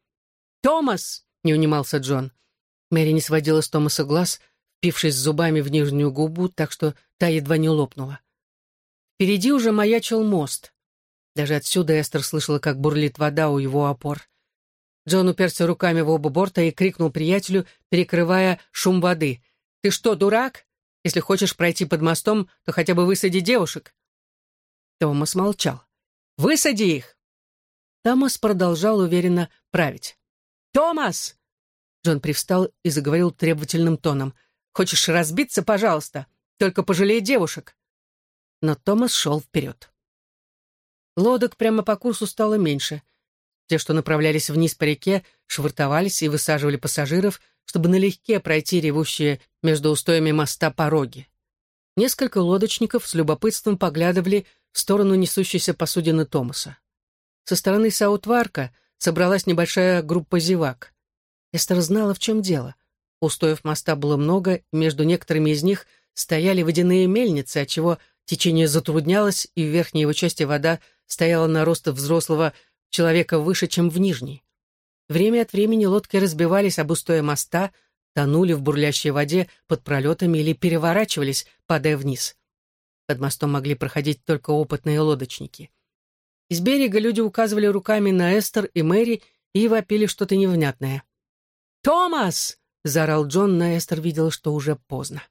«Томас!» — не унимался Джон. Мэри не сводила с Томаса глаз — впившись зубами в нижнюю губу, так что та едва не лопнула. Впереди уже маячил мост. Даже отсюда Эстер слышала, как бурлит вода у его опор. Джон уперся руками в оба борта и крикнул приятелю, перекрывая шум воды. «Ты что, дурак? Если хочешь пройти под мостом, то хотя бы высади девушек». Томас молчал. «Высади их!» Томас продолжал уверенно править. «Томас!» Джон привстал и заговорил требовательным тоном. Хочешь разбиться, пожалуйста, только пожалей девушек». Но Томас шел вперед. Лодок прямо по курсу стало меньше. Те, что направлялись вниз по реке, швартовались и высаживали пассажиров, чтобы налегке пройти ревущие между устоями моста пороги. Несколько лодочников с любопытством поглядывали в сторону несущейся посудины Томаса. Со стороны Саутварка собралась небольшая группа зевак. Эстер знала, в чем дело. Устоев моста было много, и между некоторыми из них стояли водяные мельницы, отчего течение затруднялось, и в верхней его части вода стояла на рост взрослого человека выше, чем в нижней. Время от времени лодки разбивались об устоя моста, тонули в бурлящей воде под пролетами или переворачивались, падая вниз. Под мостом могли проходить только опытные лодочники. Из берега люди указывали руками на Эстер и Мэри и вопили что-то невнятное. «Томас!» — заорал Джон, но Эстер видела, что уже поздно.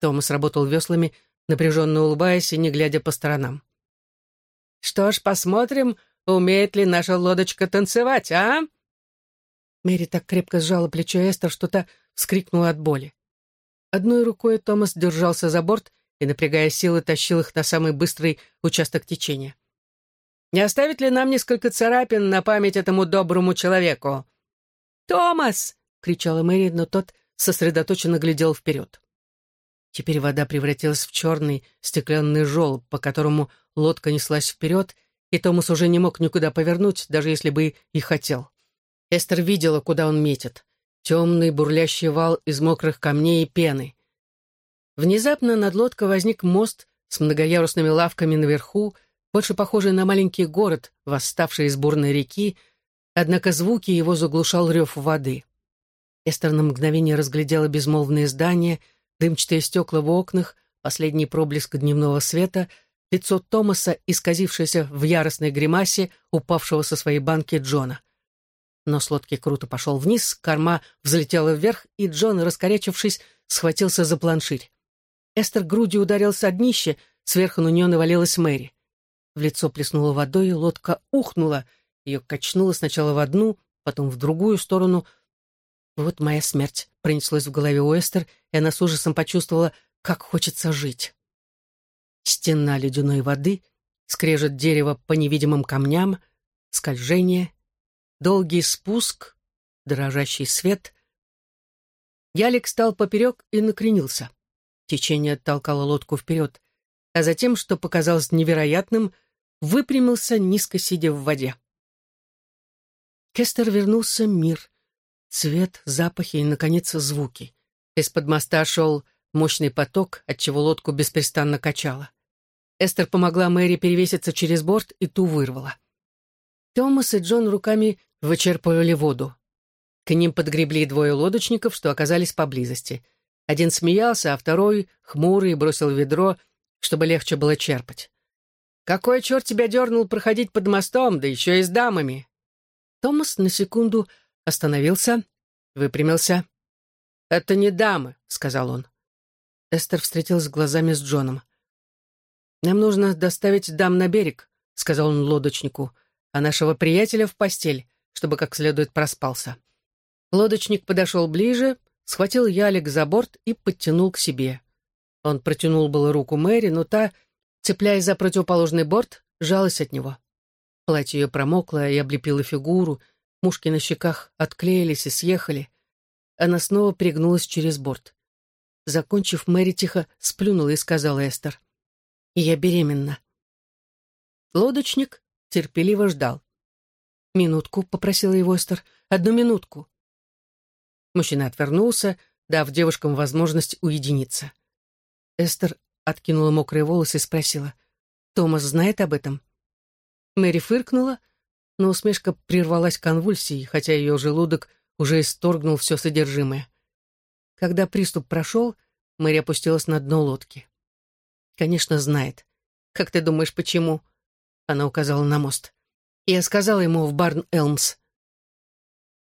Томас работал веслами, напряженно улыбаясь и не глядя по сторонам. «Что ж, посмотрим, умеет ли наша лодочка танцевать, а?» Мэри так крепко сжала плечо Эстер, что та вскрикнула от боли. Одной рукой Томас держался за борт и, напрягая силы, тащил их на самый быстрый участок течения. «Не оставит ли нам несколько царапин на память этому доброму человеку?» «Томас!» — кричала Мэри, но тот сосредоточенно глядел вперед. Теперь вода превратилась в черный стеклянный жол, по которому лодка неслась вперед, и Томас уже не мог никуда повернуть, даже если бы и хотел. Эстер видела, куда он метит. Темный бурлящий вал из мокрых камней и пены. Внезапно над лодкой возник мост с многоярусными лавками наверху, больше похожий на маленький город, восставший из бурной реки, однако звуки его заглушал рев воды. Эстер на мгновение разглядела безмолвные здания, дымчатые стекла в окнах, последний проблеск дневного света, лицо Томаса, исказившееся в яростной гримасе, упавшего со своей банки Джона. Но с лодки круто пошел вниз, корма взлетела вверх, и Джон, раскорячившись, схватился за планширь. Эстер грудью ударился о днище, сверху на нее навалилась Мэри. В лицо плеснула водой, лодка ухнула, ее качнуло сначала в одну, потом в другую сторону. Вот моя смерть пронеслась в голове у Эстер, и она с ужасом почувствовала, как хочется жить. Стена ледяной воды, скрежет дерево по невидимым камням, скольжение, долгий спуск, дрожащий свет. Ялик стал поперек и накренился. Течение толкало лодку вперед, а затем, что показалось невероятным, выпрямился, низко сидя в воде. Кестер вернулся мир, цвет, запахи и, наконец, звуки. Из-под моста шел мощный поток, отчего лодку беспрестанно качало. Эстер помогла Мэри перевеситься через борт и ту вырвала. Томас и Джон руками вычерпывали воду. К ним подгребли двое лодочников, что оказались поблизости — один смеялся, а второй, хмурый, бросил ведро, чтобы легче было черпать. «Какой черт тебя дернул проходить под мостом, да еще и с дамами?» Томас на секунду остановился, выпрямился. «Это не дамы», — сказал он. Эстер встретилась глазами с Джоном. «Нам нужно доставить дам на берег», — сказал он лодочнику, «а нашего приятеля в постель, чтобы как следует проспался». Лодочник подошел ближе, схватил ялик за борт и подтянул к себе. Он протянул было руку Мэри, но та, цепляясь за противоположный борт, жалась от него. Платье ее промокло и облепило фигуру, мушки на щеках отклеились и съехали. Она снова пригнулась через борт. Закончив, Мэри тихо сплюнула и сказала Эстер. «Я беременна». Лодочник терпеливо ждал. «Минутку», — попросила его Эстер, — «одну минутку». Мужчина отвернулся, дав девушкам возможность уединиться. Эстер откинула мокрые волосы и спросила, «Томас знает об этом?» Мэри фыркнула, но усмешка прервалась конвульсией, хотя ее желудок уже исторгнул все содержимое. Когда приступ прошел, Мэри опустилась на дно лодки. «Конечно, знает. Как ты думаешь, почему?» Она указала на мост. «Я сказала ему в Барн-Элмс.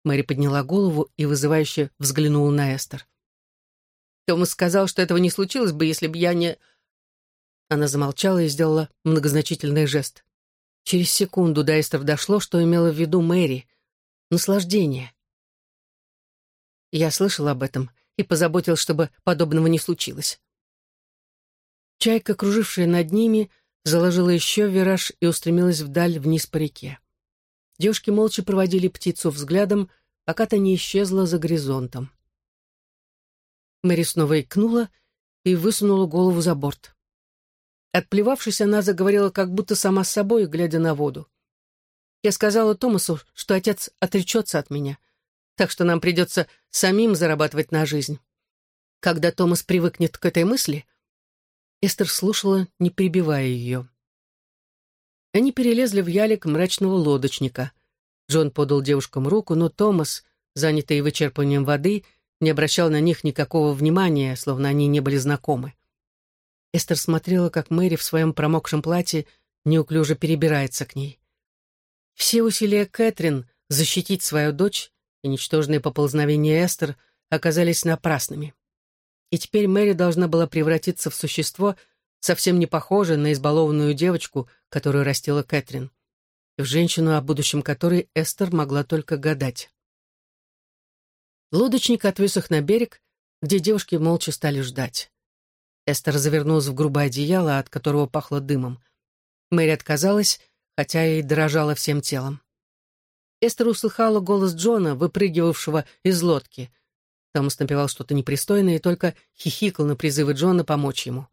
Мэри подняла голову и вызывающе взглянула на Эстер. «Томас сказал, что этого не случилось бы, если бы я не...» Она замолчала и сделала многозначительный жест. Через секунду до Эстер дошло, что имела в виду Мэри. Наслаждение. Я слышала об этом и позаботился, чтобы подобного не случилось. Чайка, кружившая над ними, заложила еще вираж и устремилась вдаль вниз по реке. Девушки молча проводили птицу взглядом, пока та не исчезла за горизонтом. Мэри снова икнула и высунула голову за борт. Отплевавшись, она заговорила как будто сама с собой, глядя на воду. Я сказала Томасу, что отец отречется от меня, так что нам придется самим зарабатывать на жизнь. Когда Томас привыкнет к этой мысли... Эстер слушала, не перебивая ее. Они перелезли в ялик мрачного лодочника. Джон подал девушкам руку, но Томас, занятый вычерпыванием воды, не обращал на них никакого внимания, словно они не были знакомы. Эстер смотрела, как Мэри в своем промокшем платье неуклюже перебирается к ней. Все усилия Кэтрин защитить свою дочь и ничтожные поползновения Эстер оказались напрасными. И теперь Мэри должна была превратиться в существо, совсем не похожее на избалованную девочку, которую растила Кэтрин, в женщину, о будущем которой Эстер могла только гадать. Лодочник отвез их на берег, где девушки молча стали ждать. Эстер завернулась в грубое одеяло, от которого пахло дымом. Мэри отказалась, хотя и дрожала всем телом. Эстер услыхала голос Джона, выпрыгивавшего из лодки. Томас напевал что-то непристойное и только хихикал на призывы Джона помочь ему.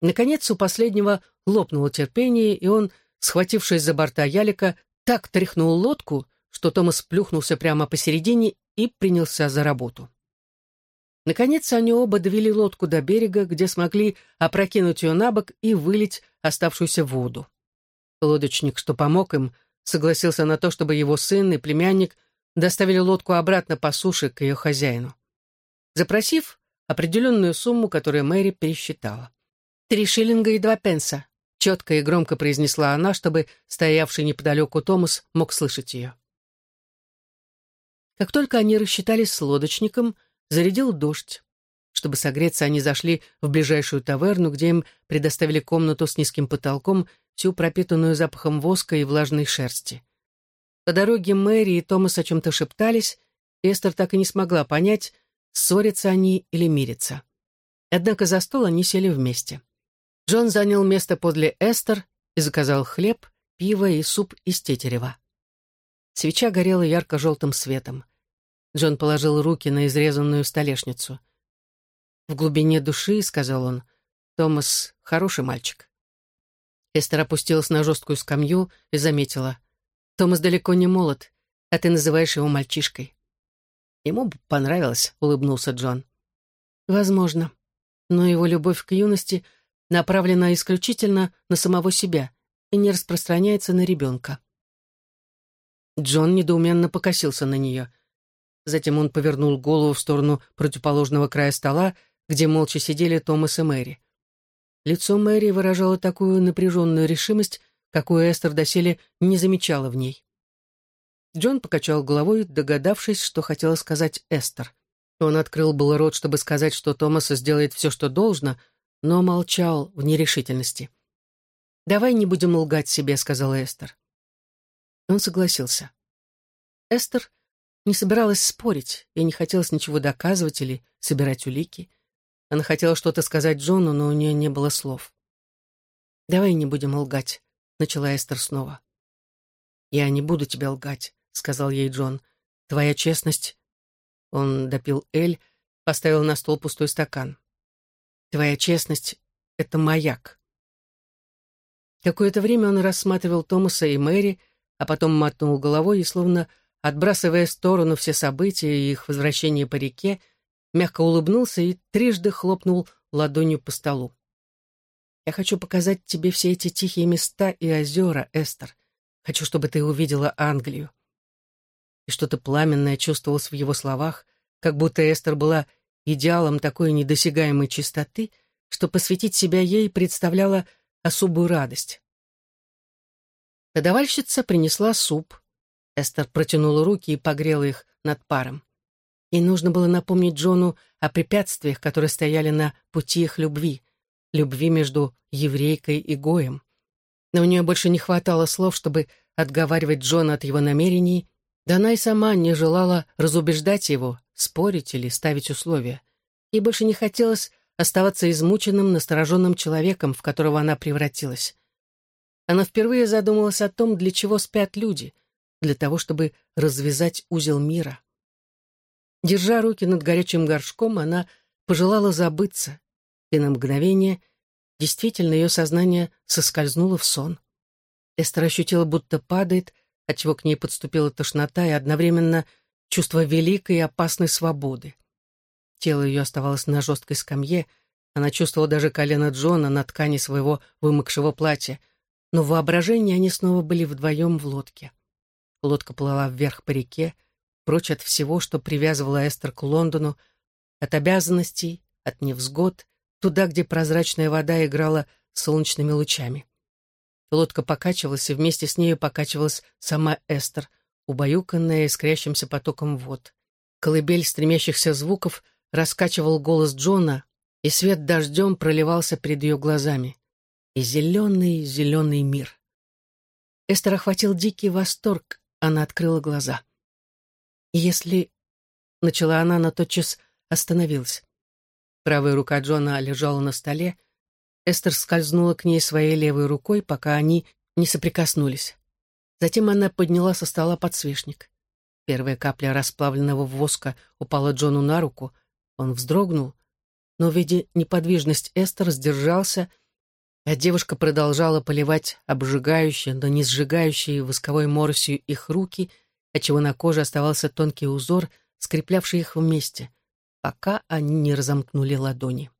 Наконец у последнего лопнуло терпение, и он, схватившись за борта ялика, так тряхнул лодку, что Томас плюхнулся прямо посередине и принялся за работу. Наконец они оба довели лодку до берега, где смогли опрокинуть ее на бок и вылить оставшуюся воду. Лодочник, что помог им, согласился на то, чтобы его сын и племянник доставили лодку обратно по суше к ее хозяину. Запросив определенную сумму, которую Мэри пересчитала. «Три шиллинга и два пенса», — четко и громко произнесла она, чтобы стоявший неподалеку Томас мог слышать ее. Как только они рассчитались с лодочником, зарядил дождь. Чтобы согреться, они зашли в ближайшую таверну, где им предоставили комнату с низким потолком, всю пропитанную запахом воска и влажной шерсти. По дороге Мэри и Томас о чем-то шептались, Эстер так и не смогла понять, ссорятся они или мирятся. Однако за стол они сели вместе. Джон занял место подле Эстер и заказал хлеб, пиво и суп из тетерева. Свеча горела ярко-желтым светом. Джон положил руки на изрезанную столешницу. «В глубине души, — сказал он, — Томас — хороший мальчик». Эстер опустилась на жесткую скамью и заметила. «Томас далеко не молод, а ты называешь его мальчишкой». «Ему бы понравилось», — улыбнулся Джон. «Возможно. Но его любовь к юности направлена исключительно на самого себя и не распространяется на ребенка». Джон недоуменно покосился на нее — Затем он повернул голову в сторону противоположного края стола, где молча сидели Томас и Мэри. Лицо Мэри выражало такую напряженную решимость, какую Эстер доселе не замечала в ней. Джон покачал головой, догадавшись, что хотела сказать Эстер. Он открыл был рот, чтобы сказать, что Томас сделает все, что должно, но молчал в нерешительности. «Давай не будем лгать себе», — сказала Эстер. Он согласился. Эстер не собиралась спорить и не хотелось ничего доказывать или собирать улики. Она хотела что-то сказать Джону, но у нее не было слов. «Давай не будем лгать», — начала Эстер снова. «Я не буду тебя лгать», — сказал ей Джон. «Твоя честность...» Он допил Эль, поставил на стол пустой стакан. «Твоя честность — это маяк». Какое-то время он рассматривал Томаса и Мэри, а потом мотнул головой и словно отбрасывая в сторону все события и их возвращение по реке, мягко улыбнулся и трижды хлопнул ладонью по столу. «Я хочу показать тебе все эти тихие места и озера, Эстер. Хочу, чтобы ты увидела Англию». И что-то пламенное чувствовалось в его словах, как будто Эстер была идеалом такой недосягаемой чистоты, что посвятить себя ей представляло особую радость. Подавальщица принесла суп, Эстер протянула руки и погрела их над паром. Ей нужно было напомнить Джону о препятствиях, которые стояли на пути их любви, любви между еврейкой и Гоем. Но у нее больше не хватало слов, чтобы отговаривать Джона от его намерений, да она и сама не желала разубеждать его, спорить или ставить условия. Ей больше не хотелось оставаться измученным, настороженным человеком, в которого она превратилась. Она впервые задумалась о том, для чего спят люди, для того, чтобы развязать узел мира. Держа руки над горячим горшком, она пожелала забыться, и на мгновение действительно ее сознание соскользнуло в сон. Эстер ощутила, будто падает, отчего к ней подступила тошнота и одновременно чувство великой и опасной свободы. Тело ее оставалось на жесткой скамье, она чувствовала даже колено Джона на ткани своего вымокшего платья, но в воображении они снова были вдвоем в лодке. Лодка плыла вверх по реке, прочь от всего, что привязывало Эстер к Лондону, от обязанностей, от невзгод, туда, где прозрачная вода играла солнечными лучами. Лодка покачивалась, и вместе с нею покачивалась сама Эстер, убаюканная искрящимся потоком вод. Колыбель стремящихся звуков раскачивал голос Джона, и свет дождем проливался перед ее глазами. И зеленый, зеленый мир. Эстер охватил дикий восторг она открыла глаза. «Если... начала она, но тотчас остановилась. Правая рука Джона лежала на столе. Эстер скользнула к ней своей левой рукой, пока они не соприкоснулись. Затем она подняла со стола подсвечник. Первая капля расплавленного воска упала Джону на руку. Он вздрогнул, но, видя неподвижность Эстер, сдержался, а девушка продолжала поливать обжигающие, но не сжигающие восковой моросью их руки, отчего на коже оставался тонкий узор, скреплявший их вместе — пока они не разомкнули ладони.